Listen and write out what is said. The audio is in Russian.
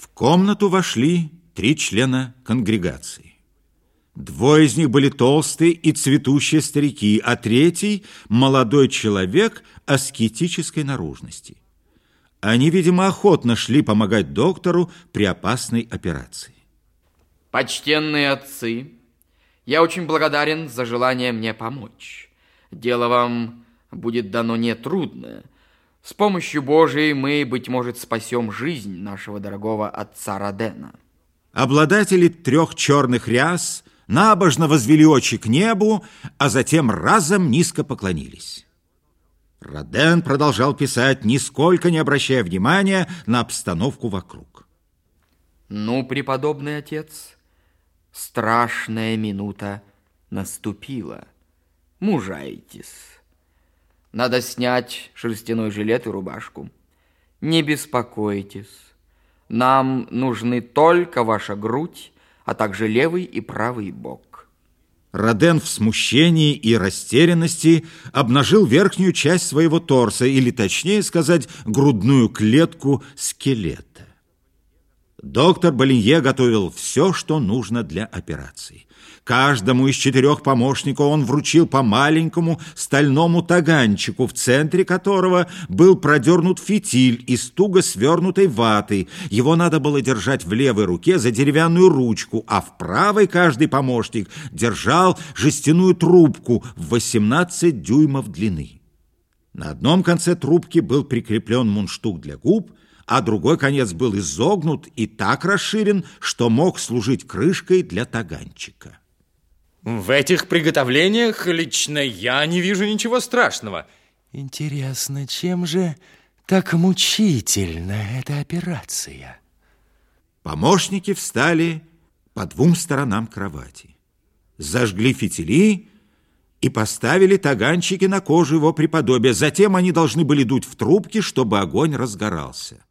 В комнату вошли три члена конгрегации. Двое из них были толстые и цветущие старики, а третий – молодой человек аскетической наружности. Они, видимо, охотно шли помогать доктору при опасной операции. Почтенные отцы, я очень благодарен за желание мне помочь. Дело вам будет дано нетрудное. С помощью Божией мы, быть может, спасем жизнь нашего дорогого отца Родена. Обладатели трех черных ряс набожно возвели очи к небу, а затем разом низко поклонились. Роден продолжал писать, нисколько не обращая внимания на обстановку вокруг. Ну, преподобный отец, страшная минута наступила. Мужайтесь. Надо снять шерстяной жилет и рубашку. Не беспокойтесь. Нам нужны только ваша грудь, а также левый и правый бок. Роден в смущении и растерянности обнажил верхнюю часть своего торса, или, точнее сказать, грудную клетку скелета. Доктор Болинье готовил все, что нужно для операции. Каждому из четырех помощников он вручил по маленькому стальному таганчику, в центре которого был продернут фитиль из туго свернутой ваты. Его надо было держать в левой руке за деревянную ручку, а в правой каждый помощник держал жестяную трубку в 18 дюймов длины. На одном конце трубки был прикреплен мундштук для губ, а другой конец был изогнут и так расширен, что мог служить крышкой для таганчика. В этих приготовлениях лично я не вижу ничего страшного. Интересно, чем же так мучительна эта операция? Помощники встали по двум сторонам кровати, зажгли фитили и поставили таганчики на кожу его преподобия. Затем они должны были дуть в трубки, чтобы огонь разгорался.